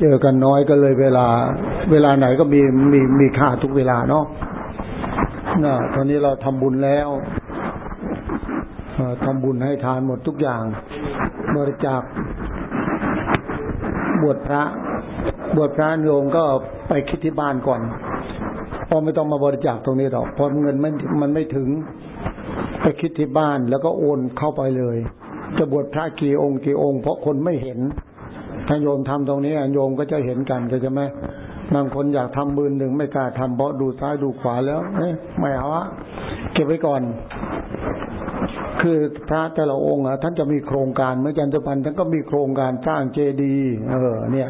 เจอกันน้อยก็เลยเวลา เวลาไหนก็มีมีมีค่าทุกเวลาเนาะนะตอนนี้เราทำบุญแล้วทำบุญให้ทานหมดทุกอย่าง บริจาคบวชพระ บวชพระโยมก็ไปคิดที่บ้านก่อนพอไม่ต้องมาบริจาคตรงนี้หรอกพอเงินมันมันไม่ถึงไปคิดที่บ้านแล้วก็โอนเข้าไปเลย จะบวชพระกี่องค์กี่องค์ เพราะคนไม่เห็น ถ้าโยมทำตรงนี้โยมก็จะเห็นกันใช่ไหมบางคนอยากทำมือหนึ่งไม่กล้าทำเพราะดูซ้ายดูขวาแล้วไม่เอาอะเก็บไว้ก่อน คือพระแต่ละองค์อะท่านจะมีโครงการเมื่อจันทพันธ์ท่านก็มีโครงการสร้างเจดีย์เออ เนี่ย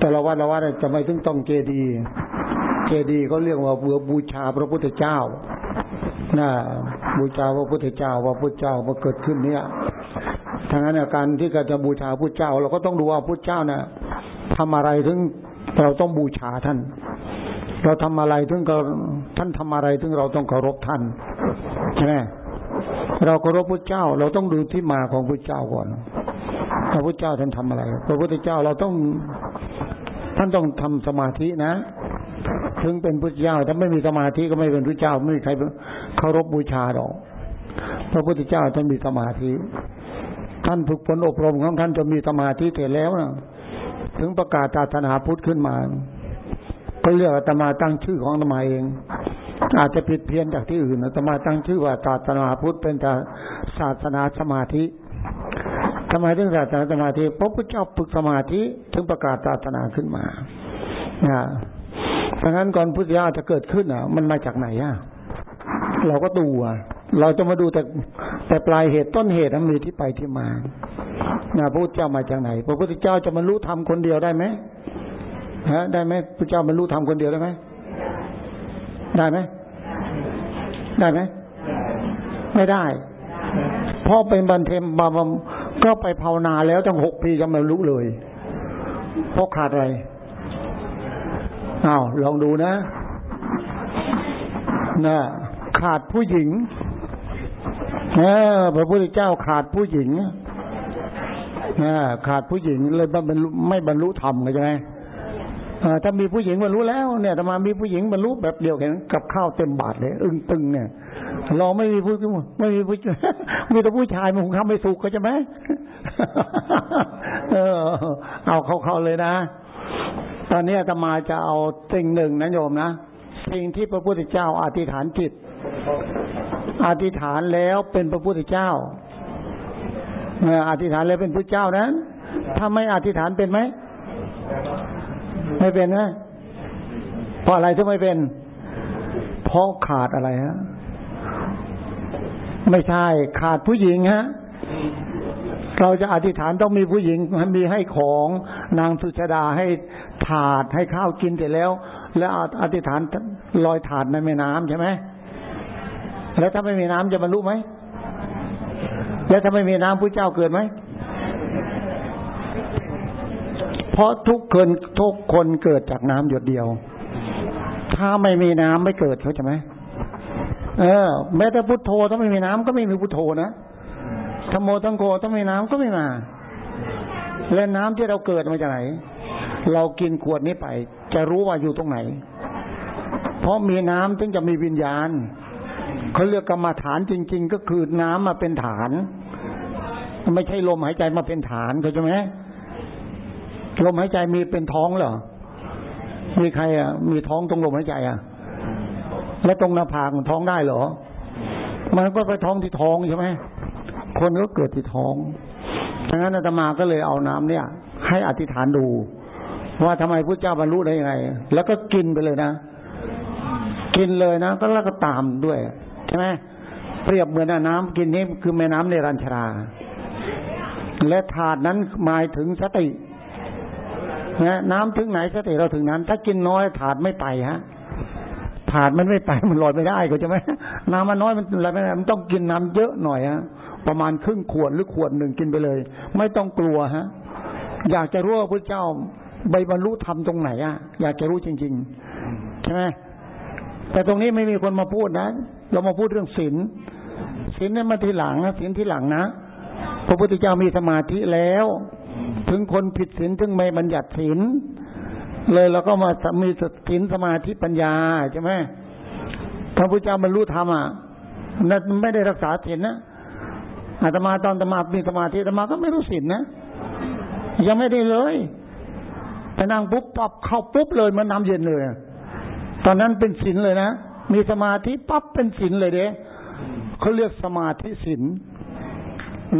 แต่ละวัดละวัดจะไม่ถึงต้องเจดีย์เจดีย์เขาเรียกว่าเบื่อบูชาพระพุทธเจ้านะบูชาพระพุทธเจ้าว่าพระเจ้ามาเกิดขึ้นเนี่ย ทางนั้นการที่เราจะบูชาพระเจ้า เราก็ต้องดูว่าพระเจ้านะ่ะทำอะไรถึงเราต้องบูชาท่าน เราทำอะไรถึงเราท่านทำอะไรถึงเราต้องเคารพท่านใช่ไหมเราเคารพพระเจ้า เราต้องดูที่มาของพระเจ้าก่อนพระพุทธเจ้าท่านทำอะไร พระพุทธเจ้าเราต้อง ท่านต้องทำสมาธินะ ถึงเป็นพระเจ้า ถ้าไม่มีสมาธิก็ไม่เป็นพระเจ้า ไม่มีใครเคารพบูชาหรอก พระพุทธเจ้าท่านมีสมาธิ ท่านฝึกฝนอบรมของท่านจะมีสมาธิเสร็จแล้วนะถึงประกาศศาสนาพุทธขึ้นมา ก็เรียกอาตมาตั้งชื่อของอาตมาเอง อาจจะผิดเพี้ยนจากที่อื่นอาตมาตั้งชื่อว่าศาสนาพุทธเป็นศาสนาสมาธิทำไมถึงศาสนาสมาธิเพราะพระเจ้าฝึกสมาธิถึงประกาศศาสนาขึ้นมานะดังนั้นก่อนพุทธญาจะเกิดขึ้นอะ มันมาจากไหนอะ เราก็ดูอะ เราจะมาดูแต่แต่ปลายเหตุต้นเหตุมันมีที่ไปที่มานะพระพุทธเจ้ามาจากไหน พระพุทธเจ้าจะบรรลุธรรมคนเดียวได้ไหมฮะ ได้ไหมพระเจ้าบรรลุธรรมคนเดียวได้ไหมได้ไหมได้ไหมไม่ได้พราะเป็นบันเทมบาบก็ไปภาวนาแล้วตั้งหกปียังไม่รู้เลยเพราะขาดอะไรอ้าวลองดูนะนะขาดผู้หญิง เออพระพุทธเจ้าขาดผู้หญิงขาดผู้หญิงเลยบรรลุไม่บรรลุธรรมใช่ไหมถ้ามีผู้หญิงบรรลุแล้วเนี่ยถ้ามามีผู้หญิงบรรลุแบบเดียวกันกับข้าวเต็มบาทเลย อึ้งตึงเนี่ยเราไม่มีผู้ไม่มีผู้มีแต่ผู้ชายมันคงทำไม่สุกก็ใช่ไหมเออ เอาเข้าๆเลยนะ ตอนนี้จะมาจะเอาสิ่งหนึ่งนะโยมนะสิ่งที่พระพุทธเจ้าอธิษฐานจิต อธิษฐานแล้วเป็นพระพุทธเจ้าอธิษฐานแล้วเป็นพระเจ้านั้น ถ้าไม่อธิษฐานเป็นไหม ไม่เป็นนะเพราะอะไรถึงไม่เป็น เพราะขาดอะไรฮะ ไม่ใช่ ขาดผู้หญิงฮะ เราจะอธิษฐานต้องมีผู้หญิงมีให้ของนางสุชาดาให้ถาดให้ข้าวกินเสร็จแล้ว แล้วอธิษฐานลอยถาดในแม่น้ำใช่ไหม แล้วถ้าไม่มีน้ำจะบรรลุไหม แล้วถ้าไม่มีน้ำพระเจ้าเกิดไหม เพราะทุกคนทุกคนเกิดจากน้ำหยดเดียว ถ้าไม่มีน้ำไม่เกิดเขาใช่ไหมเออ แม้แต่พุทโธถ้าไม่มีน้ำก็ไม่มีพุทโธนะธรรมโมทังโกต้องมีน้ำก็ไม่มา และน้ำที่เราเกิดมาจากไหน เรากินขวดนี้ไป จะรู้ว่าอยู่ตรงไหน เพราะมีน้ำถึงจะมีวิญญาณ เขาเรียกกรรมฐานจริง ๆ ก็คือน้ำมาเป็นฐาน ไม่ใช่ลมหายใจมาเป็นฐานเข้าใจไหมลมหายใจมีเป็นท้องเหรอ มีใครอะ มีท้องตรงลมหายใจอะ แล้วตรงหน้าผากท้องได้เหรอ มันก็ไปท้องที่ท้องใช่ไหมคนก็เกิดที่ท้องดังนั้นอาตมาก็เลยเอาน้ำเนี่ย ให้อธิษฐานดู ว่าทำไมพระเจ้าบรรลุได้ยังไง แล้วก็กินไปเลยนะ กินเลยนะ ก็แล้วก็ตามด้วย ใช่ไหมเปรียบเหมือนน้ำกินนี้คือแม่น้ำในรัญชรา และถาดนั้นหมายถึงสตินะน้ำถึงไหนสติเราถึงนั้น ถ้ากินน้อยถาดไม่ไปฮะถาดมันไม่ไปมันลอยไม่ได้ก็จะไหมน้ำมันน้อยมันอะไรไม่ได้มันต้องกินน้ำเยอะหน่อยฮะประมาณครึ่งขวดหรือขวดหนึ่งกินไปเลย ไม่ต้องกลัวฮะ อยากจะรู้ว่าพระเจ้าใบบรรลุธรรมตรงไหนอะ อยากจะรู้จริง ๆ ใช่ไหมแต่ตรงนี้ไม่มีคนมาพูดนะ เรามาพูดเรื่องศีลศีลเนั้นมาทีหลังนะศีลที่หลังนะพระพุทธเจ้ามีสมาธิแล้ว ถึงคนผิดศีลถึงไม่บัญญัติศีลเลยเราก็มามีศีลสมาธิปัญญาใช่ไหมพระพุทธเจ้าบรรลุธรรมอะนั่นไม่ได้รักษาศีลนะอาตมาตอนอาตมามีสมาธิอาตมาก็ไม่รู้ศีลนะยังไม่ได้เลยไปนั่งปุ๊บปับเข้าปุ๊บเลยมันน้ำเย็นเลย ตอนนั้นเป็นศีลเลยนะ มีสมาธิปั๊บเป็นศีลเลยเด้เขาเรียกสมาธิศีล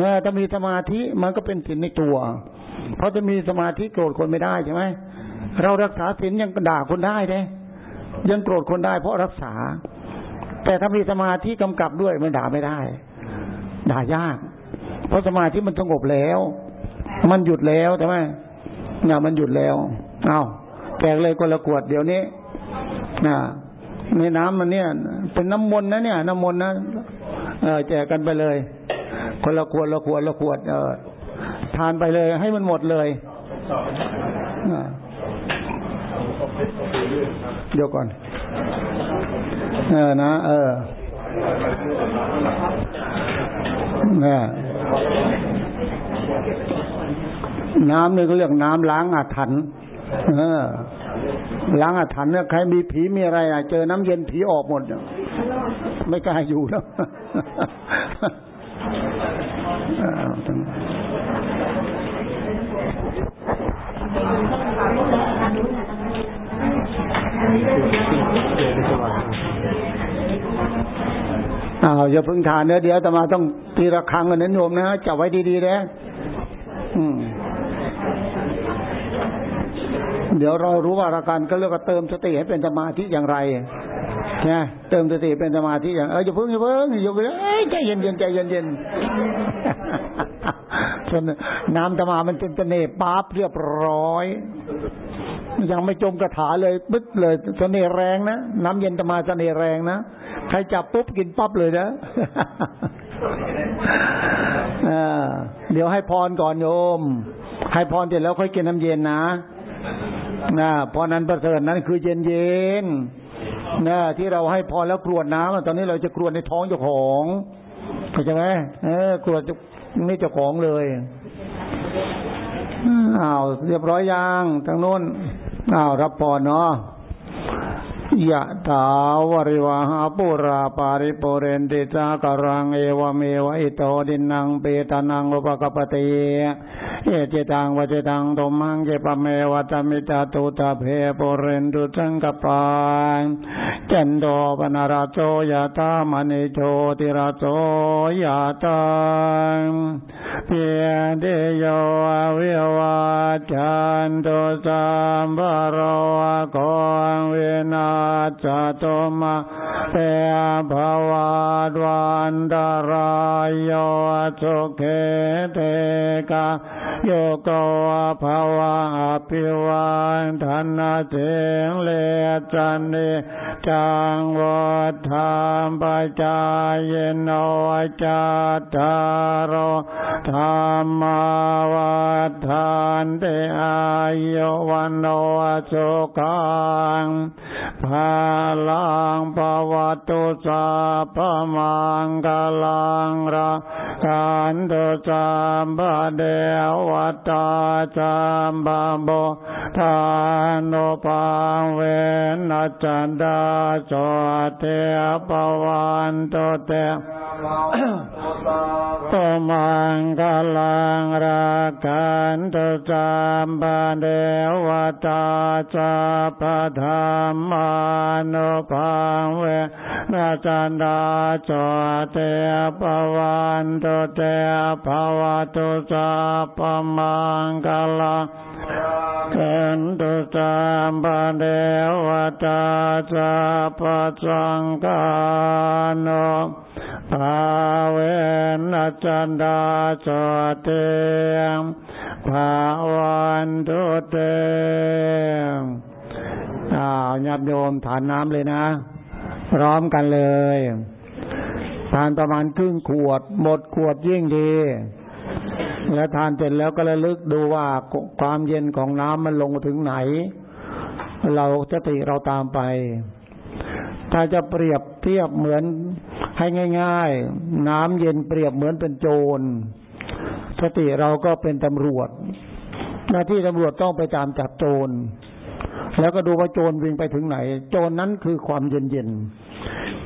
นะถ้ามีสมาธิมันก็เป็นศีลในตัว เพราะจะมีสมาธิโกรธคนไม่ได้ใช่ไหมเรารักษาศีลยังด่าคนได้เด้ยังโกรธคนได้เพราะรักษา แต่ถ้ามีสมาธิกำกับด้วยมันด่าไม่ได้ ด่ายาก เพราะสมาธิมันสงบแล้ว มันหยุดแล้วใช่ไหมเนี่ยมันหยุดแล้ว เอาแกกเลยคนละขวดเดี๋ยวนี้นะ ในน้ำมันเนี่ย เป็นน้ำมนต์นะเนี่ย น้ำมนต์นะเออแจกกันไปเลย คนละขวดละขวดละขวด เออทานไปเลย ให้มันหมดเลยเดี๋ยวก่อนเออนะ เออนะน้ำนี่เขาเรียกน้ำล้างอาถรรพ์ ล้างอาถรรพ์เนี่ยใครมีผีมีอะไรอะ เจอน้ำเย็นผีออกหมดไม่กล้าอยู่แล้วอ้าวอย่าพึ่งทานเนื้อเดี๋ยวแต่มาต้องตีระฆังกันนั้นโยมนะจับไว้ดีๆนะอืม เดี๋ยวเรารู้ว่าอาการก็เรียกว่าเติมสติให้เป็นสมาธิอย่างไรนะเติมสติเป็นสมาธิอย่างเอออย่าเพิ่งอย่าเพิ่งอย่าเพิ่งใจเย็นเย็นใจเย็นเย็นน้ำธรรมามันเป็นเสน่ห์ป๊าบเรียบร้อย ยังไม่จมกระถาเลยปึ๊ดเลยเสน่ห์แรงนะน้ำเย็นธรรมาเสน่ห์แรงนะใครจับปุ๊บกินปั๊บเลยนะเดี๋ยวให้พรก่อนโยม ให้พรเสร็จแล้วค่อยกินน้ำเย็นนะ นะเพราะนั้นประเสริฐนั้นคือเย็นเย็นนะที่เราให้พรแล้วกรวดน้ำตอนนี้เราจะกรวดในท้องเจ้าของเข้าใจไหมเออกรวดนี่เจ้าของเลยอ้าวเรียบร้อยยังทางโน้นอ้าวรับพรเนาะ ยะถาวริวหาปุราปาริปุเรนติจากรังเอวเมวะอิโตดินังเปตานังอุปกปติเอเจตังวเจตังตมังเจปเมวัตมิตาตุตาเพปุเรนตุจังกปานจันโดปนาราโจยะตามณิโชติราโจยะตังเพียเดโยวิวาจันโตสัมภโรวนา จโตมาเตภวาดวันดารายโยสุเขเทกาโยโกภาวะปิวันธนาเทงเลจันเนจังวัฏามปัจายโนจัตตารธรรมวัฏานเตอายุวันโนสุขังภาลังปวัตุสาพมังกลังรากันตุสามบเดวตาจามบาโทานโนปังเวนจันดาโสเทปวันตเตปมังกลังรากันตุสามบเดวตาจาปธรรมานุปังเวนาจันดาโสเทปวันตเตภวตุสาปมังกลังกันตุสามปเดวตาสาปสังกาโนภาเวนจันดาโสเตมภาวันตุเตมอ้าวญาติโยมฐานน้ำเลยนะ พร้อมกันเลย ทานประมาณครึ่งขวด หมดขวดยิ่งดี แล้วทานเสร็จแล้วก็ระลึกดูว่าความเย็นของน้ำมันลงถึงไหน เราจะติเราตามไป ถ้าจะเปรียบเทียบเหมือนให้ง่าย ๆ น้ำเย็นเปรียบเหมือนเป็นโจร สติเราก็เป็นตำรวจ หน้าที่ตำรวจต้องไปตามจับโจร แล้วก็ดูว่าโจรวิ่งไปถึงไหน โจรนั้นคือความเย็นเย็น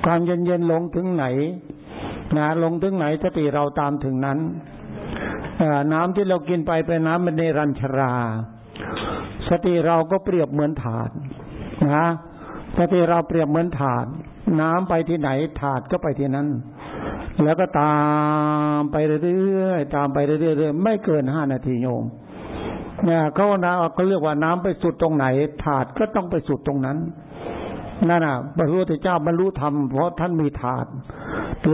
ความเย็นเย็นลงถึงไหนนะลงถึงไหนสติเราตามถึงนั้น น้ำที่เรากินไปเป็นน้ำมันในรัญชรา สติเราก็เปรียบเหมือนถาดนะสติเราเปรียบเหมือนถาด น้ำไปที่ไหนถาดก็ไปที่นั้น แล้วก็ตามไปเรื่อยๆตามไปเรื่อยๆไม่เกินห้านาทีโยมเนี่ยเขาน้ำเขาเรียกว่าน้ำไปสุดตรงไหน ถาดก็ต้องไปสุดตรงนั้นนั่นน่ะพระพุทธเจ้าบรรลุธรรมเพราะท่านมีถาด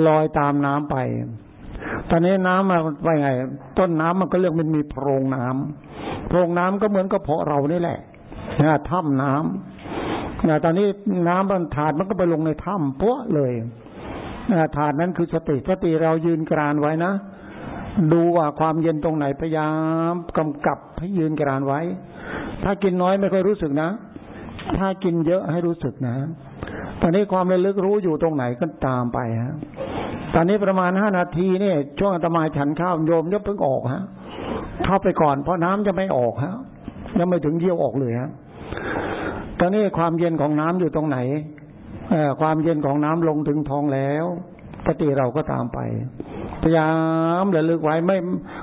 ลอยตามน้ำไป ตอนนี้น้ำมาไปไง ต้นน้ำมันก็เรียกมันมีโพรงน้ำโพรงน้ำก็เหมือนกับเพาะเรานี่แหละนะถ้ำน้ำนะตอนนี้น้ำมันถาดมันก็ไปลงในถ้ำพวเลยนะถาดนั้นคือสติสติเรายืนกรานไว้นะดูว่าความเย็นตรงไหนพยายามกำกับให้ยืนกรานไว้ ถ้ากินน้อยไม่ค่อยรู้สึกนะ ถ้ากินเยอะให้รู้สึกนะ ตอนนี้ความระลึกรู้อยู่ตรงไหนก็ตามไปฮะ ตอนนี้ประมาณห้านาทีเนี่ยช่วงอัตมาฉันข้าวโยมยกเพิ่งออกฮะ เข้าไปก่อนเพราะน้ำจะไม่ออกฮะยังไม่ถึงเยี่ยวออกเลยฮะตอนนี้ความเย็นของน้ำอยู่ตรงไหนเอความเย็นของน้ำลงถึงท้องแล้วปฏิเราก็ตามไปพยายามระลึกไว้ไม่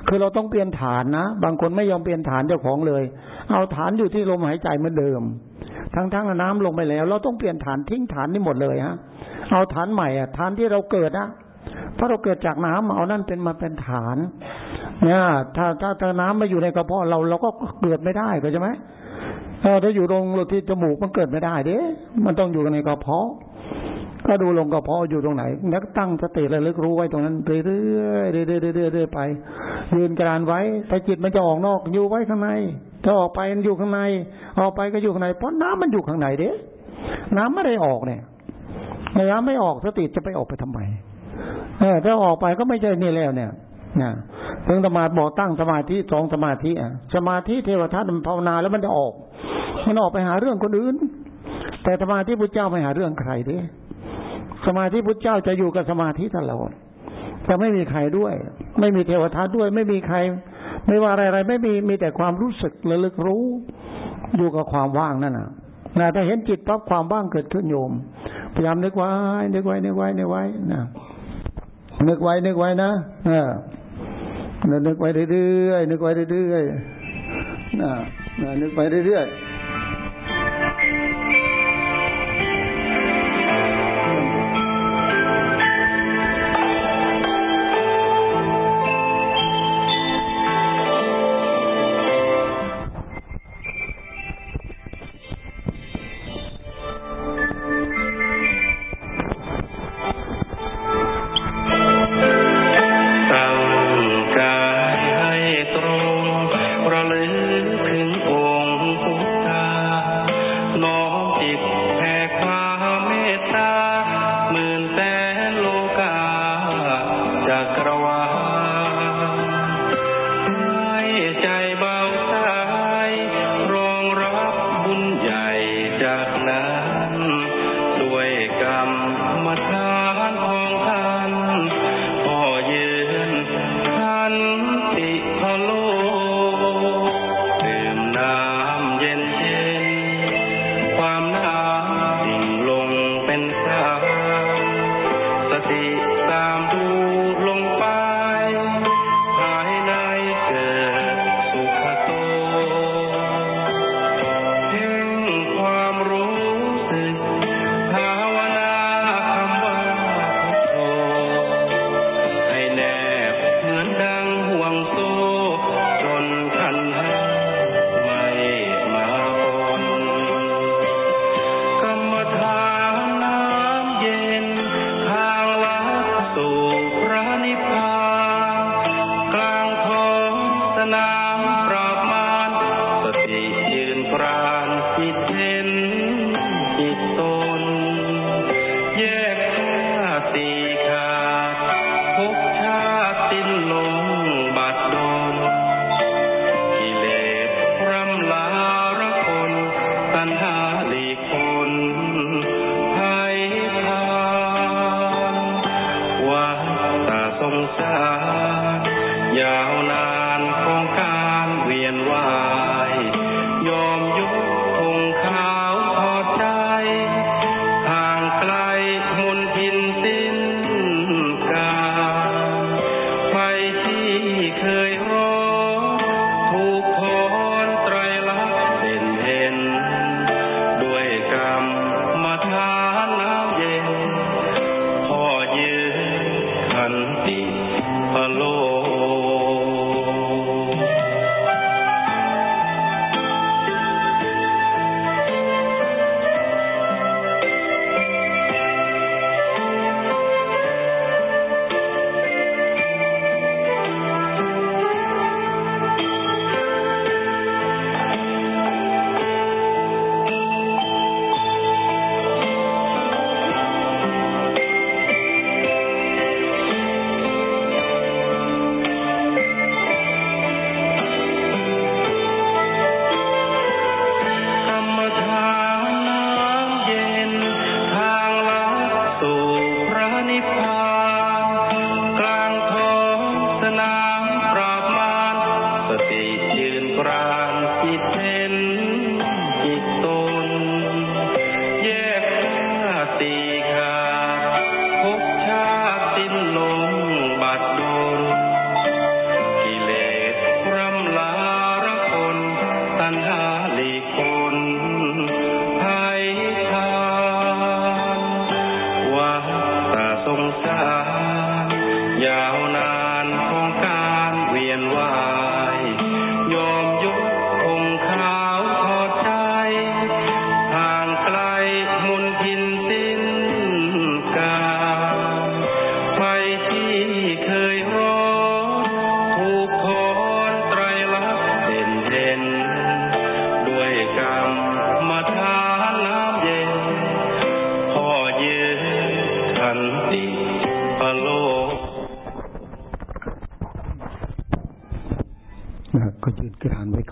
คือเราต้องเปลี่ยนฐานนะบางคนไม่ยอมเปลี่ยนฐานเจ้าของเลย เอาฐานอยู่ที่ลมหายใจเหมือนเดิม ทั้งทั้งน้ำลงไปแล้ว เราต้องเปลี่ยนฐานทิ้งฐานนี้หมดเลยฮะเอาฐานใหม่อะฐานที่เราเกิดนะ เพราะเราเกิดจากน้ำเอานั่นเป็นมาเป็นฐาน เนี่ย ถ้าถ้าถ้าน้ำมาอยู่ในกระเพาะเราเราก็เกิดไม่ได้ก็ใช่ไหมถ้าอยู่ตรงที่จมูกมันเกิดไม่ได้เด้ มันต้องอยู่ในกระเพาะ ก็ดูลงกระเพาะอยู่ตรงไหนนักตั้งสติระลึกรู้ไว้ตรงนั้นเรื่อยๆเรื่อยๆเรื่อยๆเรื่อยไป ยืนกรานไว้ถ้าจิตมันจะออกนอกอยู่ไว้ข้างในถ้าออกไปมันอยู่ข้างใน ออกไปก็อยู่ข้างในเพราะน้ำมันอยู่ข้างในเด้ น้ำไม่ได้ออกเนี่ยน้ำไม่ออกสติจะไปออกไปทำไม เออถ้าออกไปก็ไม่ใช่นี่แล้วเนี่ยนะเพิ่งธรรมาบอกตั้งสมาธิสองสมาธิอะสมาธิเทวทัตมันภาวนาแล้วมันจะออก มันออกไปหาเรื่องคนอื่น แต่สมาธิพุทธเจ้าไม่หาเรื่องใครด้สมาธิพุทธเจ้าจะอยู่กับสมาธิตลอดจะไม่มีใครด้วย ไม่มีเทวทัตด้วย ไม่มีใคร ไม่ว่าอะไรๆไม่มีมีแต่ความรู้สึกระลึกรู้ อยู่กับความว่างนั่นน่ะนะถ้าเห็นจิตปั๊บความว่างเกิดขึ้นโยมพยายามนึกไว้นึกไว้นึกไว้นึกไว้นะ นึกไว้นึกไว้นะเออนึกไว้เรื่อยๆนึกไว้เรื่อยๆนะนึกไปเรื่อยๆ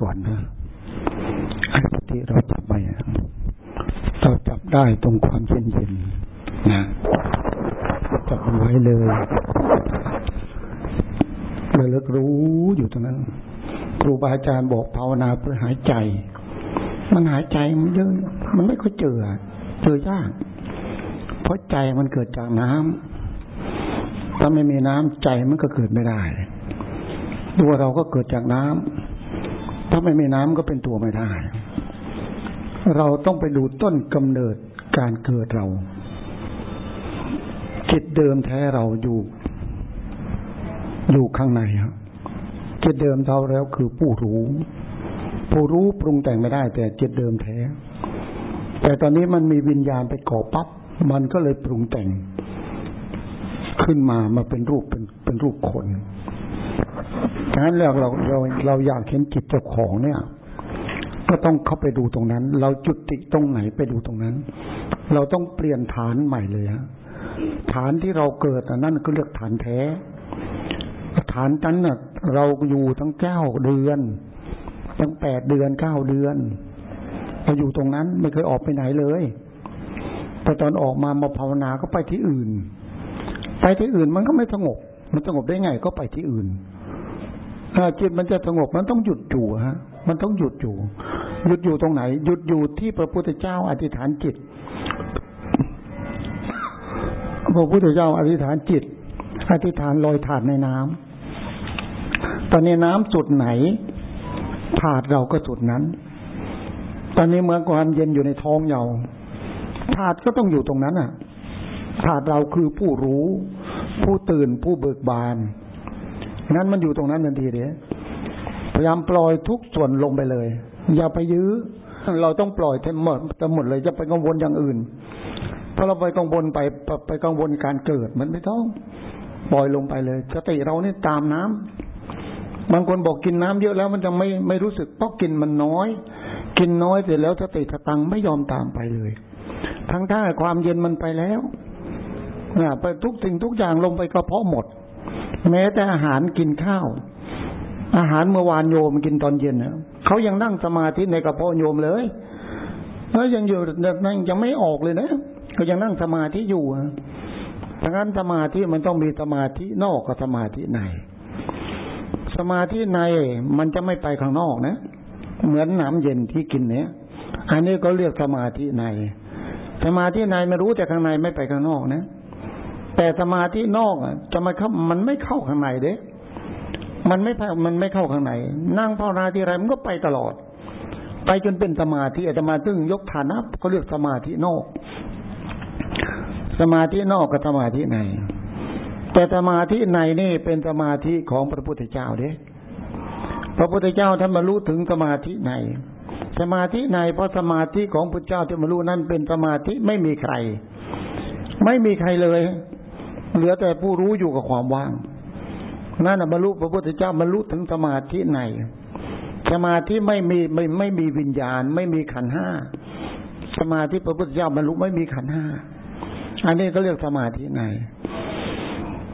ก่อนนะไอ้สติเราจับไปเราจับได้ตรงความเย็นเย็นนะจับมันไว้เลยระลึกรู้อยู่ตรงนั้น ครูบาอาจารย์บอกภาวนาเพื่อหายใจ มันหายใจมันเยอะมันไม่ค่อยเจอเจอยาก เพราะใจมันเกิดจากน้ำถ้าไม่มีน้ำใจมันก็เกิดไม่ได้ตัวเราก็เกิดจากน้ำ ถ้าไม่มีน้ำก็เป็นตัวไม่ได้ เราต้องไปดูต้นกำเนิดการเกิดเราจิตเดิมแท้เราอยู่ อยู่ข้างในครับจิตเดิมเราแล้วคือผู้รู้ ผู้รู้ปรุงแต่งไม่ได้ แต่จิตเดิมแท้ แต่ตอนนี้มันมีวิญญาณไปก่อปั๊บมันก็เลยปรุงแต่ง ขึ้นมามาเป็นรูปเป็นเป็นรูปคน ฉะนั้นเราเราเราเราอยากเห็นจิตเจ้าของเนี่ย ก็ต้องเข้าไปดูตรงนั้น เราจุดติตรงไหนไปดูตรงนั้น เราต้องเปลี่ยนฐานใหม่เลยฮะฐานที่เราเกิดนั่นก็เรียกฐานแท้ ฐานนั้นน่ะ เราอยู่ทั้งเก้าเดือน ทั้งแปดเดือนเก้าเดือนเราอยู่ตรงนั้นไม่เคยออกไปไหนเลยแต่ตอนออกมามาภาวนาก็ไปที่อื่น ไปที่อื่นมันก็ไม่สงบ มันสงบได้ไงก็ไปที่อื่นจิตมันจะสงบมันต้องหยุดอยู่ฮะ มันต้องหยุดอยู่ หยุดอยู่ตรงไหน หยุดอยู่ที่พระพุทธเจ้าอธิษฐานจิต พระพุทธเจ้าอธิษฐานจิต อธิษฐานลอยถาดในน้ำตอนนี้น้ำจุดไหน ถาดเราก็จุดนั้น ตอนนี้เมื่อความเย็นอยู่ในท้องเยาถาดก็ต้องอยู่ตรงนั้นอะ ถาดเราคือผู้รู้ ผู้ตื่นผู้เบิกบานนั้นมันอยู่ตรงนั้นทันทีเดียพยายามปล่อยทุกส่วนลงไปเลย อย่าไปยื้อ เราต้องปล่อยทั้งหมดทั้งหมดเลยจะไปกังวลอย่างอื่นพอเราไปกังวลไปไปกังวลการเกิดมันไม่ต้องปล่อยลงไปเลยสติเราเนี่ยตามน้ำบางคนบอกกินน้ำเยอะแล้วมันจะไม่ไม่รู้สึกเพราะกินมันน้อย กินน้อยเสร็จแล้วสติสตังไม่ยอมตามไปเลย ทั้งท่าความเย็นมันไปแล้ว ไปทุกสิ่งทุกอย่างลงไปกระเพาะหมด แม้แต่อาหารกินข้าว อาหารเมื่อวานโยมกินตอนเย็นเนี่ยเขายังนั่งสมาธิในกระเพาะโยมเลยแล้วยังอยู่นั่งยังไม่ออกเลยนะก็ยังนั่งสมาธิอยู่ดังนั้นสมาธิมันต้องมีสมาธินอกกับสมาธิใน สมาธิในมันจะไม่ไปข้างนอกนะ เหมือนน้ำเย็นที่กินเนี้ยอันนี้ก็เรียกสมาธิใน สมาธิในไม่รู้แต่ข้างในไม่ไปข้างนอกนะ แต่สมาธินอกอะจะมาเข้ามันไม่เข้าข้างในเด้ มันไม่มันไม่เข้าข้างในนั่งภาวนาที่ไรมันก็ไปตลอด ไปจนเป็นสมาธิอาตมาตึงยกฐานะเขาเรียกสมาธินอก สมาธินอกกับสมาธิใน แต่สมาธิในนี่เป็นสมาธิของพระพุทธเจ้าเด้พระพุทธเจ้าท่านบรรลุถึงสมาธิในสมาธิในเพราะสมาธิของพระเจ้าที่บรรลุนั้นเป็นสมาธิไม่มีใคร ไม่มีใครเลย เหลือแต่ผู้รู้อยู่กับความว่างนั่นบรรลุพระพุทธเจ้าบรรลุถึงสมาธิในสมาธิไม่มีไม่ไม่มีวิญญาณ ไม่มีขันห้าสมาธิพระพุทธเจ้าบรรลุไม่มีขันห้าอันนี้ก็เรียกสมาธิใน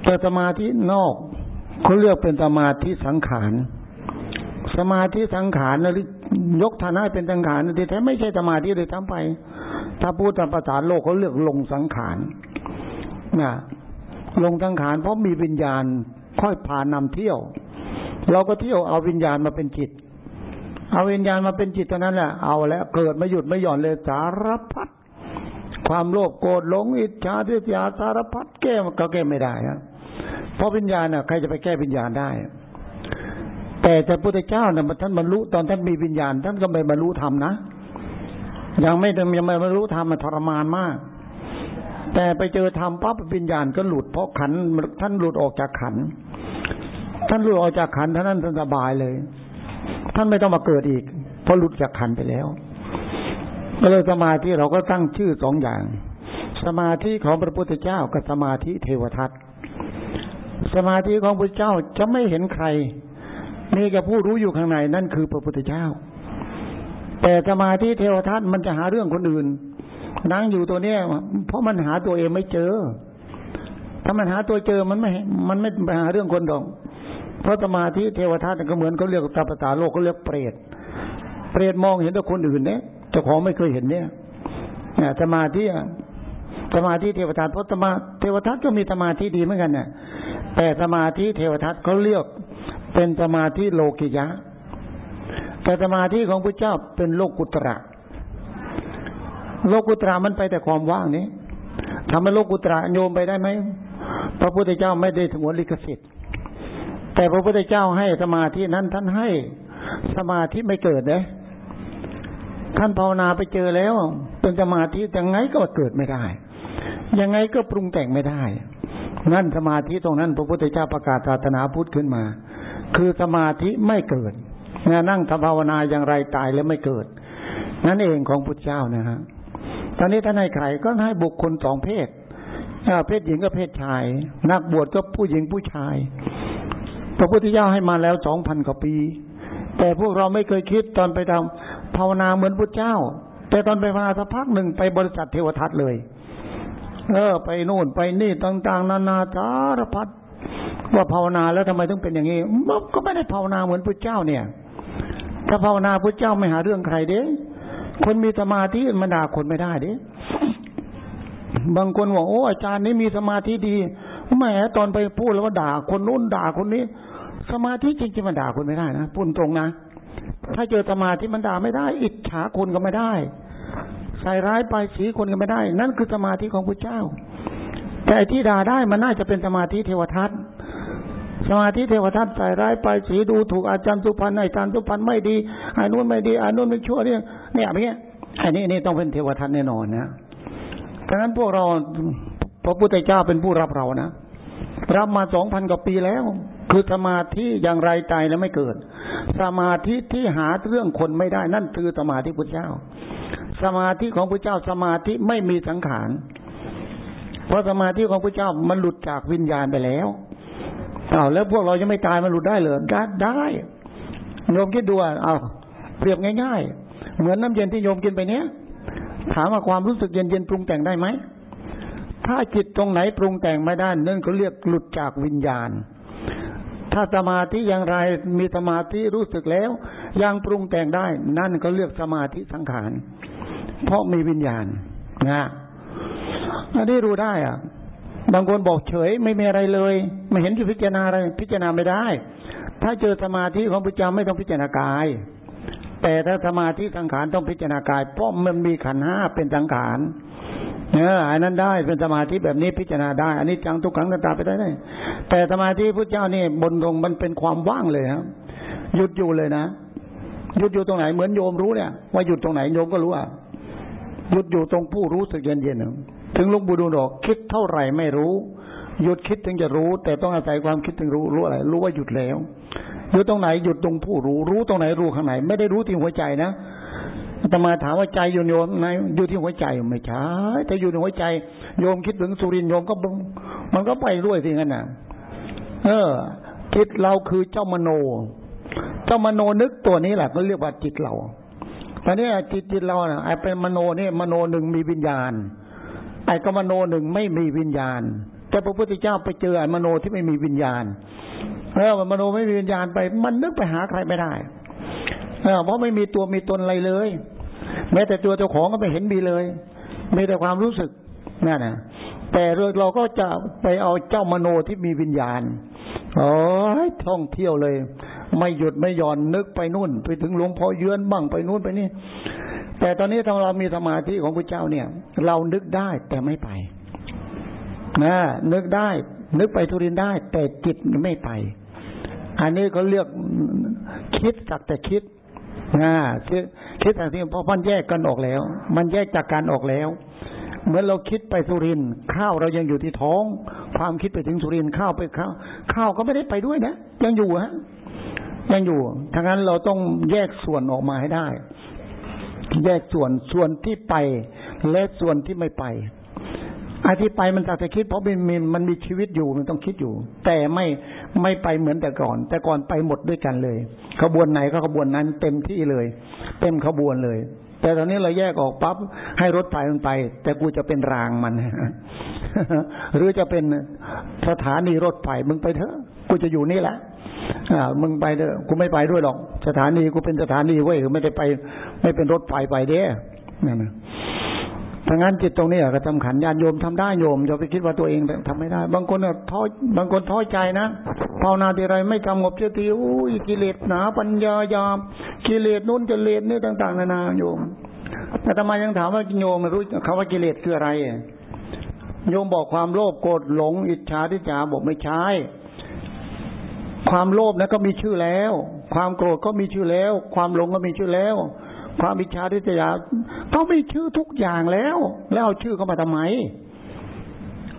แต่สมาธินอกเขาเรียกเป็นสมาธิสังขารสมาธิสังขารนะยกฐานะเป็นสังขารแต่แท้ไม่ใช่สมาธิเลยทั้งไป ถ้าพูดตามภาษาโลกเขาเรียกลงสังขารนะ ลงสังขารเพราะมีวิญญาณค่อยพานำเที่ยว เราก็เที่ยวเอาวิญญาณมาเป็นจิต เอาวิญญาณมาเป็นจิตเท่านั้นแหละเอาแล้วเกิดไมาหยุดไม่หย่อนเลยสารพัดความโลภโกรธหลงอิจฉาทิฏฐิสารพัดแก้ก็แก้ไม่ได้ครับเพราะวิญญาณน่ะใครจะไปแก้วิญญาณได้ แต่แต่พุทธเจ้าน่ะท่านบรรลุตอนท่านมีวิญญาณ ท่านก็ไม่บรรลุธรรมนะยังไม่ยังไม่บรรลุธรรมมันทรมานมาก แต่ไปเจอธรรมปั๊บวิญญาณก็หลุดเพราะขันท่านหลุดออกจากขันท่านหลุดออกจากขันท่านนั้นสบายเลย ท่านไม่ต้องมาเกิดอีก เพราะหลุดจากขันไปแล้ว ก็เลยสมาธิเราก็ตั้งชื่อสองอย่าง สมาธิของพระพุทธเจ้ากับสมาธิเทวทัตสมาธิของพระเจ้าจะไม่เห็นใครนี่กับผู้รู้อยู่ข้างในนั่นคือพระพุทธเจ้า แต่สมาธิเทวทัตมันจะหาเรื่องคนอื่น นั่งอยู่ตัวเนี้ยเพราะมันหาตัวเองไม่เจอ ถ้ามันหาตัวเจอมันไม่ มันไม่ไปหาเรื่องคนดอกเพราะสมาธิเทวทัตก็เหมือนเขาเรียกตาภาษาโลกเขาเรียกเปรต เปรตมองเห็นแต่คนอื่นเนี่ยเจ้าของไม่เคยเห็นเนี่ยสมาธิสมาธิเทวทัตเพราะสมาเทวทัตก็มีสมาธิดีเหมือนกันเนี่ยแต่สมาธิเทวทัตเขาเลือกเป็นสมาธิโลกิยะแต่สมาธิของพระเจ้าเป็นโลกุตระ โลกุตระมันไปแต่ความว่างนี้ทำให้โลกุตระโยมไปได้ไหมพระพุทธเจ้าไม่ได้ถึงวนลิขสิทธิ์ แต่พระพุทธเจ้าให้สมาธินั้นท่านให้สมาธิไม่เกิดเลยท่านภาวนาไปเจอแล้ว เป็นสมาธิยังไงก็เกิดไม่ได้ ยังไงก็ปรุงแต่งไม่ได้ นั่นสมาธิตรงนั้นพระพุทธเจ้าประกาศศาสนาพุทธขึ้นมา คือสมาธิไม่เกิดนั่งทำภาวนาอย่างไรตายแล้วไม่เกิด นั่นเองของพุทธเจ้านะฮะ ตอนนี้ท่านให้ใครก็ให้บุคคลสองเพศเพศหญิงก็เพศชาย นักบวชก็ผู้หญิงผู้ชาย พระพุทธเจ้าให้มาแล้วสองพันกว่าปี แต่พวกเราไม่เคยคิดตอนไปทำภาวนาเหมือนพุทธเจ้า แต่ตอนไปภาวนาสักพักหนึ่งไปบริษัทเทวทัตเลย เออ ไปโน่นไปนี่ต่างๆ นานาสารพัดว่าภาวนาแล้วทำไมต้องเป็นอย่างนี้ก็ไม่ได้ภาวนาเหมือนพุทธเจ้าเนี่ย ถ้าภาวนาพุทธเจ้าไม่หาเรื่องใครเด้ คนมีสมาธิมันด่าคนไม่ได้เด้บางคนบอกโอ้อาจารย์นี้มีสมาธิดีแหมตอนไปพูดแล้วก็ด่าคนนู้นด่าคนนี้ สมาธิจริงๆมันด่าคนไม่ได้นะพูดตรงนะถ้าเจอสมาธิมันด่าไม่ได้ อิจฉาคนก็ไม่ได้ ใส่ร้ายไปสีคนก็ไม่ได้ นั่นคือสมาธิของพระเจ้า แต่ที่ด่าได้มันน่าจะเป็นสมาธิเทวทัต สมาธิเทวทัตใส่ร้ายไปสีดูถูกอาจารย์สุพรรณอาจารย์สุพรรณไม่ดีอานุนไม่ดีอานุนไม่ชั่วเนี่ยเนี่ยอย่างเงี้ยอันนี้นี่ต้องเป็นเทวทัตแน่นอนนะฉะนั้นพวกเราพระพุทธเจ้าเป็นผู้รับเรานะรับมาสองพันกว่าปีแล้ว คือสมาธิอย่างไรใจแล้วไม่เกิด สมาธิที่หาเรื่องคนไม่ได้นั่นคือสมาธิพุทธเจ้า สมาธิของพระเจ้าสมาธิไม่มีสังขารเพราะสมาธิของพระเจ้ามันหลุดจากวิญญาณไปแล้ว อาแล้วพวกเรายังไม่ตายมันหลุดได้เลยได้ได้โยมคิดดูเอาเปรียบง่ายๆ เหมือนน้ำเย็นที่โยมกินไปเนี้ยถามว่าความรู้สึกเย็นๆปรุงแต่งได้ไหมถ้าจิตตรงไหนปรุงแต่งไม่ได้นั่นเขาเรียกหลุดจากวิญญาณ ถ้าสมาธิอย่างไรมีสมาธิรู้สึกแล้ว ยังปรุงแต่งได้ นั่นก็เรียกสมาธิสังขาร เพราะมีวิญญาณนะอันนี้รู้ได้อะ บางคนบอกเฉยไม่มีอะไรเลย ไม่เห็นจะพิจารณาอะไรพิจารณาไม่ได้ ถ้าเจอสมาธิของพระเจ้าไม่ต้องพิจารณากาย แต่ถ้าสมาธิสังขารต้องพิจารณากาย เพราะมันมีขันห้าเป็นสังขารเนี่ยอันนั้นได้เป็นสมาธิแบบนี้พิจารณาได้อันนี้จังทุกขังตาไปได้ได้แต่สมาธิพระเจ้านี่บนตรงมันเป็นความว่างเลยครับหยุดอยู่เลยนะหยุดอยู่ตรงไหนเหมือนโยมรู้เนี่ย ว่าหยุดตรงไหนโยมก็รู้อะหยุดอยู่ตรงผู้รู้สึกเย็นๆ ถึงลุงบูดูดอกคิดเท่าไหร่ไม่รู้ หยุดคิดถึงจะรู้ แต่ต้องอาศัยความคิดถึงรู้รู้อะไร รู้ว่าหยุดแล้วอยู่ตรงไหนหยุดตรงผู้รู้รู้ตรงไหนรู้ข้างไหน ไม่ได้รู้ที่หัวใจนะแต่มาถามว่าใจอยู่โยมไหนอยู่ที่หัวใจไม่ใช่แต่อยู่ในหัวใจ โยมคิดถึงสุรินโยมก็มันก็ไปด้วยสิงั้นน่ะ เออ จิตเราคือเจ้ามโน เจ้ามโนนึกตัวนี้แหละก็เรียกว่าจิตเราตอนนี้จิตจิตเราไอ้เป็นมโนนี่มโนหนึ่งมีวิญญาณ ไอ้กมโนหนึ่งไม่มีวิญญาณ แต่พระพุทธเจ้าไปเจอไอ้มโนที่ไม่มีวิญญาณเออมโนไม่มีวิญญาณไป มันนึกไปหาใครไม่ได้เออเพราะไม่มีตัวมีตนอะไรเลย แม้แต่ตัวเจ้าของก็ไม่เห็นมีเลยมีแต่ความรู้สึกนั่นนะแต่เราก็จะไปเอาเจ้ามโนที่มีวิญญาณโอ้ยท่องเที่ยวเลย ไม่หยุดไม่หย่อนนึกไปนู่น ไปถึงหลวงพ่อเยือนบ้างไปนู่นไปนี่ แต่ตอนนี้ถ้าเรามีสมาธิของพระเจ้าเนี่ย เรานึกได้แต่ไม่ไปนะนึกได้ นึกไปทุรินได้ แต่จิตไม่ไป อันนี้เขาเรียกคิดสักแต่คิดนะคิดคิดแต่ที่เพราะมันแยกกันออกแล้ว มันแยกจากการออกแล้วเหมือนเราคิดไปสุรินข้าวเรายังอยู่ที่ท้อง ความคิดไปถึงสุรินข้าวไปข้าวข้าวก็ไม่ได้ไปด้วยนะยังอยู่ฮะยังอยู่ทั้งนั้นเราต้องแยกส่วนออกมาให้ได้ แยกส่วนส่วนที่ไป และส่วนที่ไม่ไปไอธิไปมันจากแต่คิดเพราะมันมีมันมีชีวิตอยู่มันต้องคิดอยู่ แต่ไม่ไม่ไปเหมือนแต่ก่อน แต่ก่อนไปหมดด้วยกันเลย ขบวนไหนก็ขบวนนั้นเต็มที่เลย เต็มขบวนเลย แต่ตอนนี้เราแยกออกปั๊บให้รถไฟมันไป แต่กูจะเป็นรางมันหรือจะเป็นสถานีรถไฟมึงไปเถอะกูจะอยู่นี่แหละ อ่ามึงไปเด้อกูไม่ไปด้วยหรอก สถานีกูเป็นสถานีเว้ยไม่ได้ไป ไม่เป็นรถไฟไปเด้นั่นนะถ้างั้นจิตตรงนี้ก็สำคัญญาติโยมทำได้โยมอย่าไปคิดว่าตัวเองทำไม่ได้ บางคนท้อบางคนท้อใจนะภาวนาทีไรไม่สงบเสียทีอุ้ยกิเลสหนาปัญญายามกิเลสนู้นกิเลสนี่ต่าง ๆ นานาโยม แต่ทำไมยังถามว่าโยมรู้คำว่ากิเลสคืออะไรโยมบอกความโลภโกรธหลง อิจฉาทิฏฐาบอกไม่ใช่ ความโลภนะก็มีชื่อแล้ว ความโกรธก็มีชื่อแล้ว ความหลงก็มีชื่อแล้ว ความอิจฉาทิฏฐาก็มีชื่อทุกอย่างแล้ว แล้วเอาชื่อเข้ามาทำไม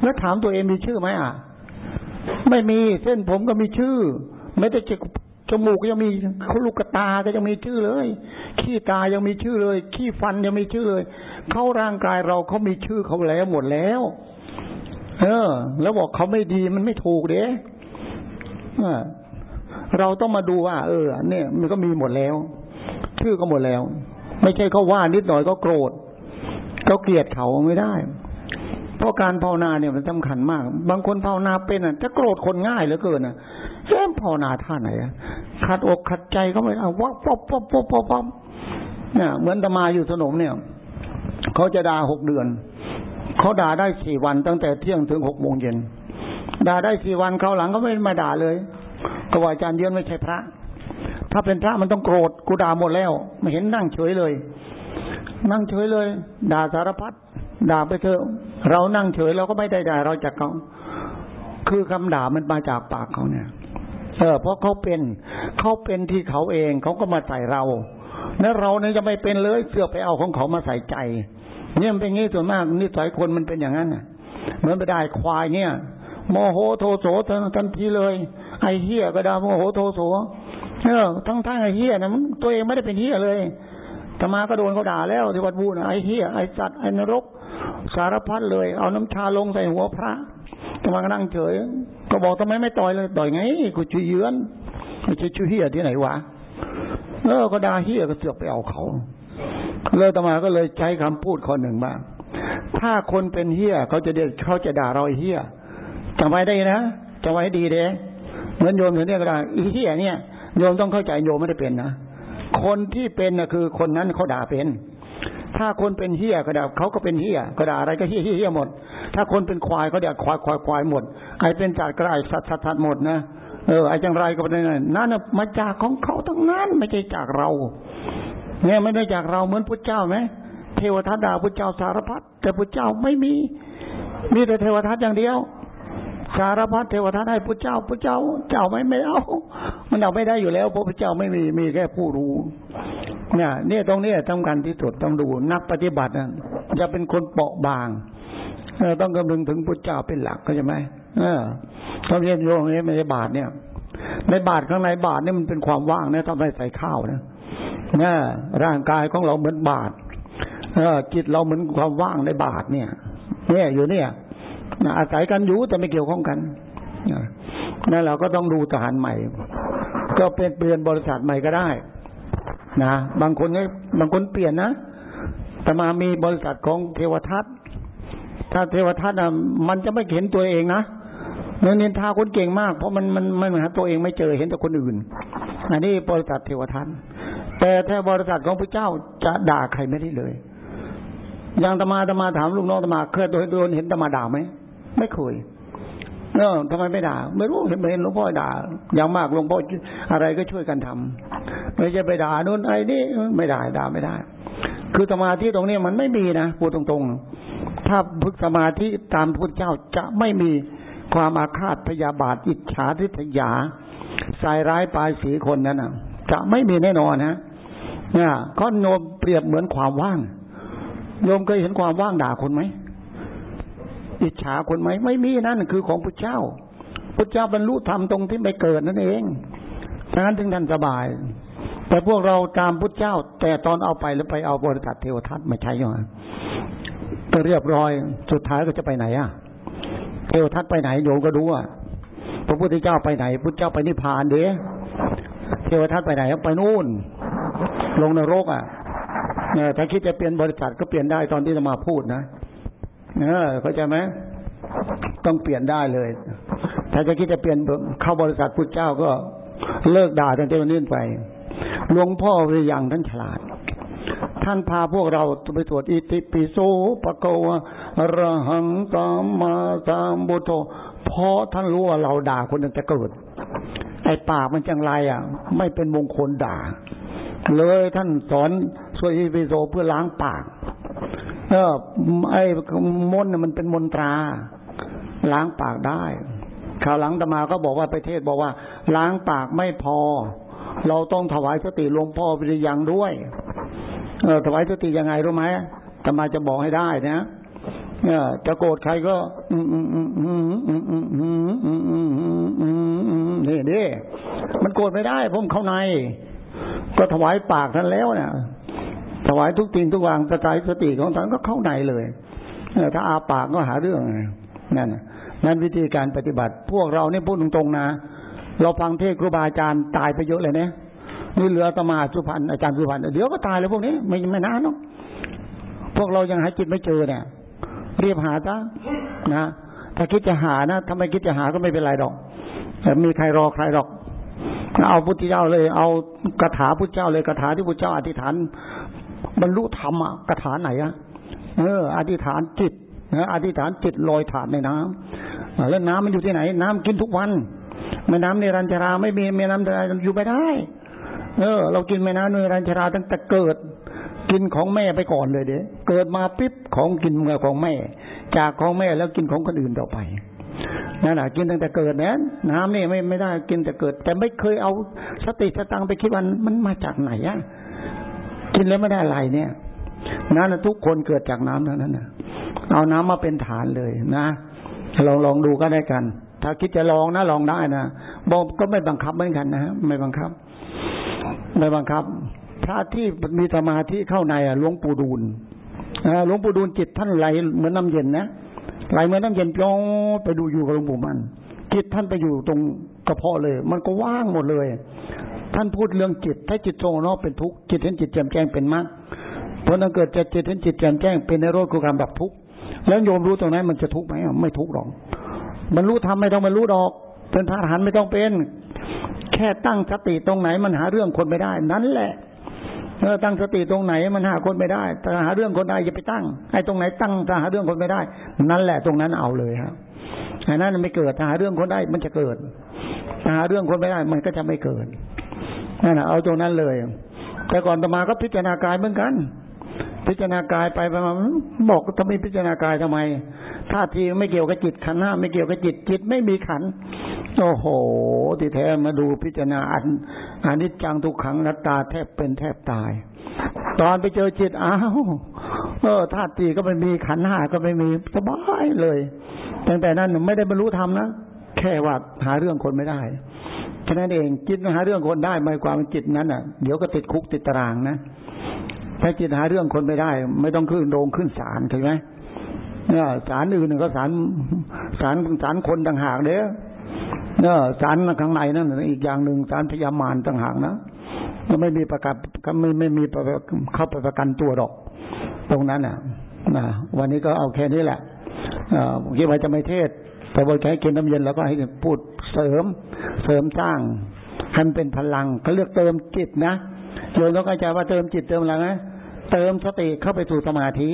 แล้วถามตัวเองมีชื่อไหมอะ ไม่มีเส้นผมก็มีชื่อ ไม่ได้จจมูกก็ยังมีเขาลูกตาก็ยังมีชื่อเลย ขี้ตายังมีชื่อเลย ขี้ฟันยังมีชื่อเลย เขาร่างกายเราเขามีชื่อเขาแล้วหมดแล้ว เออ แล้วบอกเขาไม่ดีมันไม่ถูกเด้อ เราต้องมาดูว่า เออ เนี่ย มันก็มีหมดแล้ว ชื่อก็หมดแล้ว ไม่ใช่เขาว่านิดหน่อยก็โกรธเขาเกลียดเขาไม่ได้ เพราะการภาวนาเนี่ยมันสำคัญมาก บางคนภาวนาเป็นอะจะโกรธคนง่ายเหลือเกินอะเอ๊ะภาวนาท่าไหนอะขัดอกขัดใจเขาไม่เอาวับป๊บป๊บป๊บป๊บป๊บเนี่ยเหมือนตมาอยู่สนมเนี่ยเขาจะด่าหกเดือนเขาด่าได้สี่วันตั้งแต่เที่ยงถึงหกโมงเย็นด่าได้สี่วันเขาหลังก็ไม่มาด่าเลย ก็ว่าอาจารย์เยือนไม่ใช่พระ ถ้าเป็นพระมันต้องโกรธกูด่าหมดแล้ว ไม่เห็นนั่งเฉยเลย นั่งเฉยเลย ด่าสารพัดด่าไปเถอะเรานั่งเฉยเราก็ไม่ได้ด่าเราจากเขาคือคำด่ามันมาจากปากเขาเนี่ยเออเพราะเขาเป็นเขาเป็นที่เขาเองเขาก็มาใส่เราแล้วเราเนี่ยจะไม่เป็นเลยเสือไปเอาของเขามาใส่ใจ เนี่ยมันเป็นงี้ส่วนมากนิสัยคนมันเป็นอย่างนั้นเหมือนไปได้ควายเนี่ยโมโหโทโสทันทีเลย ไอเหี้ยก็ด่าโมโหโทโสเออทั้งทั้งไอเหี้ยนะมันตัวเองไม่ได้เป็นเหี้ยเลยธรรมาก็โดนเขาด่าแล้วที่วัดบูนะไอเหี้ยไอสัตว์ไอนรก สารพัดเลย เอาน้ำชาลงใส่หัวพระธรรมาก็นั่งเฉย ก็บอกทำไมไม่ต่อยเลยต่อยไงกูช่วยเยือนไม่ใช่ช่วยเหี้ยที่ไหนวะเออก็ด่าเหี้ยก็เสือกไปเอาเขาเลยตมาก็เลยใช้คำพูดข้อหนึ่งมางถ้าคนเป็นเฮียเขาจะเด็ดเขาจะด่าเราเฮียจำไว้ได้นะจำไว้ดีเด้ เหมือนโยมถึงเนี่ยก็ได้อีเฮี้ยเนี่ยโยมต้องเข้าใจโยมไม่ได้เป็นนะคนที่เป็นนะคือคนนั้นเขาด่าเป็น ถ้าคนเป็นเฮี้ยก็ด่าเขาก็เป็นเฮี้ยก็ด่าอะไรก็เฮี้ยเฮี้ยหมด ถ้าคนเป็นควายเขาด่าควายควายควายหมดไอ้เป็นจัดกระไรสัตว์สัตว์หมดนะเออไอ้จังไรก็เป็นนั่นนั่นมาจากของเขาทั้งนั้นไม่ใช่จากเรา เนี่ยไม่ได้จากเราเหมือนพุทธเจ้าไหมเทวทัตด่าพุทธเจ้าสารพัดแต่พุทธเจ้าไม่มี มีแต่เทวทัตอย่างเดียว สารพัดเทวทัตให้พุทธเจ้าพุทธเจ้าเจ้าไม่ไม่เอา มันเอาไม่ได้อยู่แล้วเพราะพุทธเจ้าไม่มีมีแค่ผู้รู้เนี่ยเนี่ยตรงนี้ต้องการที่สุดต้องดูนักปฏิบัตินะจะเป็นคนเปราะบางเอต้องคำนึงถึงพุทธเจ้าเป็นหลักเข้าใจไหมเออต้อนเรียนโยงนี้ในบาทเนี่ย ในบาทข้างในบาทนี่มันเป็นความว่างนะทำให้ใส่ข้าวนะนะร่างกายของเราเหมือนบาทเออจิตเราเหมือนความว่างในบาทเนี่ยเนี่ยอยู่เนี่ย นะอาศัยกันอยู่แต่ไม่เกี่ยวข้องกันนั่นเราก็ต้องดูทหารใหม่ ก็เป็นเปลี่ยนบริษัทใหม่ก็ได้ นะบางคนบางคนเปลี่ยนนะแต่มามีบริษัทของเทวทัตถ้าเทวทัตนะมันจะไม่เห็นตัวเองนะเนินทาคนเก่งมากเพราะมันมันมันหาตัวเองไม่เจอเห็นแต่คนอื่นอันนี้บริษัทเทวทัตแต่ถ้าบริษัทของพระเจ้าจะด่าใครไม่ได้เลย อย่างตมาตมาถามลูกน้องตมาเคยโดนเห็นตมาด่าไหมไม่เคยเออทำไมไม่ด่า ไม่รู้เห็นเห็นหลวงพ่อด่า อย่างมากหลวงพ่ออะไรก็ช่วยกันทำไม่ใช่ไปด่านู่นไอ้นี่ไม่ได้ด่าไม่ได้ คือสมาธิตรงนี้มันไม่มีนะพูดตรงๆ ถ้าพึกสมาธิตามพุทธเจ้าจะไม่มีความอาฆาตพยาบาทอิจฉาทิษยาใส่ร้ายปลายสีคนนั้นนะจะไม่มีแน่นอนนะเนี่ยก็โยมเปรียบเหมือนความว่าง โยมเคยเห็นความว่างด่าคนไหมอิจฉาคนไหมไม่มีนั่นคือของพระเจ้าพระเจ้าบรรลุธรรมตรงที่ไม่เกิดนั่นเองดังนั้นถึงท่านสบาย แต่พวกเราตามพระเจ้า แต่ตอนเอาไปแล้วไปเอาบริษัทเทวทัตม่ใช่ยังไงก็เรียบร้อยสุดท้ายก็จะไปไหนอะ เทวทัตไปไหนโยมก็รู้อะพระพุทธเจ้าไปไหนพุทธเจ้าไปนิพพานเด้เทวทัตไปไหนไปนู่น ลงนรกอะ ถ้าคิดจะเปลี่ยนบริษัทก็เปลี่ยนได้ตอนที่จะมาพูดนะเออเข้าใจไหมต้องเปลี่ยนได้เลย ถ้าจะคิดจะเปลี่ยนเข้าบริษัทพุทธเจ้าก็เลิกด่าตั้งแต่วันนี้ไปหลวงพ่อวิยังท่านฉลาด ท่านพาพวกเราไปตรวจอิติปิโสปะกวะระหังสามมาสามบุโตเพราะท่านรู้ว่าเราด่าคนตั้งแต่เกิดไอ้ปากมันจังไรอะ ไม่เป็นมงคลด่า เลยท่านสอนสวดอิปิโสเพื่อล้างปาก เออไอ้มนต์มันเป็นมนตรา ล้างปากได้ข่าวหลังตมาก็บอกว่าประเทศบอกว่า ล้างปากไม่พอ เราต้องถวายสติหลวงพ่อวิริยังด้วย เออถวายสติยังไงรู้ไหมตมาจะบอกให้ได้นะเนี่ยจะโกรธใครก็นี่นี่มันโกรธไม่ได้ ผมเข้าใน ก็ถวายปากท่านแล้วเนี่ยถวายทุกติงทุกวางกระจายสติของท่านก็เข้าในเลยถ้าอาปากก็หาเรื่องนั่นนั้นวิธีการปฏิบัติ พวกเราเนี่ยพูดตรงๆนะ เราฟังเทศครูบาอาจารย์ตายไปเยอะเลยเนี่ยนี่เหลือตมาสุพรรณอาจารย์สุพรรณเดี๋ยวก็ตายเลยพวกนี้ไม่ไม่นานหรอกพวกเรายังหาจิตไม่เจอเนี่ยรีบหาซะนะถ้าคิดจะหานะถ้าไมคิดจะหาก็ไม่เป็นไรหรอกแต่มีใครรอใครหรอก เอาพุทธเจ้าเลย เอาคาถาพุทธเจ้าเลยคาถาที่พุทธเจ้าอธิษฐานบรรลุธรรมอะคาถาไหนอะเอออธิษฐานจิตนะอธิษฐานจิตลอยถาดในน้ำแล้วน้ำมันอยู่ที่ไหน น้ำกินทุกวันแม่น้ำในรัญชราไม่มีแม่น้ำอะไรอยู่ไม่ได้ เออ เรากินแม่น้ำในรัญชราตั้งแต่เกิด กินของแม่ไปก่อนเลยเด้เกิดมาปิ๊บของกินเมื่อของแม่ จากของแม่แล้วกินของคนอื่นต่อไป นั่นแหละกินตั้งแต่เกิดนะน้ำนี่ไม่ไม่ได้กินแต่เกิด แต่ไม่เคยเอาสติสตังไปคิดว่ามันมาจากไหนอะกินแล้วไม่ได้อะไรเนี่ยนั่นทุกคนเกิดจากน้ำนั้นนะเอาน้ำมาเป็นฐานเลยนะลองลองดูก็ได้กัน ถ้าคิดจะลองนะลองได้นะบอกก็ไม่บังคับเหมือนกันนะไม่บังคับ ไม่บังคับ พระที่มีสมาธิเข้าในอะหลวงปู่ดูลหลวงปู่ดูลจิตท่านไหลเหมือนน้าเย็นนะ ไหลเหมือนน้าเย็นปลงไปดูอยู่กับหลวงปู่มันจิตท่านไปอยู่ตรงกระเพาะเลย มันก็ว่างหมดเลย ท่านพูดเรื่องจิต ถ้าจิตทรงนอกเป็นทุกข์จิตเห็นจิตแจ่มแจ้งเป็นมรรคเพราะนั้นเกิดจะจิตเห็นจิตแจ่มแจ้งเป็นในโรคคือการดับทุกข์แล้วโยมรู้ตรงนั้นมันจะทุกข์ไหมไม่ทุกข์หรอกมันรู้ทำไม่ต้องมันรู้ดอก เป็นพระอรหันต์ไม่ต้องเป็น แค่ตั้งสติตรงไหนมันหาเรื่องคนไม่ได้ นั่นแหละ เออตั้งสติตรงไหนมันหาคนไม่ได้แต่หาเรื่องคนได้อย่าไปตั้งไอ้ตรงไหนตั้งแต่หาเรื่องคนไม่ได้ นั่นแหละตรงนั้นเอาเลยครับอันนั้นไม่เกิดหาเรื่องคนได้มันจะเกิดหาเรื่องคนไม่ได้ มันก็จะไม่เกิดนั่นแหละเอาตรงนั้นเลย แต่ก่อนตมาก็พิจารณากายเหมือนกัน พิจารณากายไปไปมาบอกทำไมพิจารณากายทำไมท่าทีไม่เกี่ยวกับจิตขันห้าไม่เกี่ยวกับจิตจิตไม่มีขันโอ้โหที่แท้มาดูพิจารณาอันอันนี้จังทุกขังนัตตาแทบเป็นแทบตาย ตอนไปเจอจิตอ้าวเออธาตุตีก็ไม่มีขันห้าก็ไม่มีสบายเลยตั้งแต่นั้นไม่ได้บรรลุธรรมนะแค่ว่าหาเรื่องคนไม่ได้แค่นั้นเองจิตหาเรื่องคนได้หมายความจิตนั้นอะ เดี๋ยวก็ติดคุกติดตารางนะ ถ้าจิตหาเรื่องคนไม่ได้ ไม่ต้องขึ้นโรงขึ้นศาลใช่ไหมเนี่ยศาลอื่นก็ศาลศาลศาลคนต่างหากเด้อเนี่ยศาลข้างในนั่นอีกอย่างหนึ่งศาลพยามารต่างหากนะก็ไม่มีประกาศก็ไม่ไม่มีเข้าไปประกันตัวดอก ตรงนั้นอะนะวันนี้ก็เอาแค่นี้แหละคิดว่าจะไม่เทศ แต่บอใช้กินน้ำเย็นแล้วก็ให้พูดเสริมเสริมสร้างให้เป็นพลังเขาเรียกเติมจิตนะโยมต้องเข้าใจว่าเติมจิตเติมอะไรนะ เติมสติเข้าไปสู่สมาธิ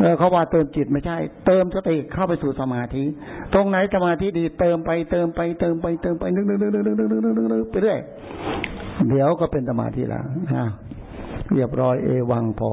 เออเขาว่าเติมจิตไม่ใช่ เติมสติเข้าไปสู่สมาธิ ตรงไหนสมาธิดีเติมไปเติมไปเติมไปเติมไปนึกนึกนึกนึกนึกนึกนึกนึกไปเรื่อยเดี๋ยวก็เป็นสมาธิแล้วฮะเรียบร้อยเอวังพอ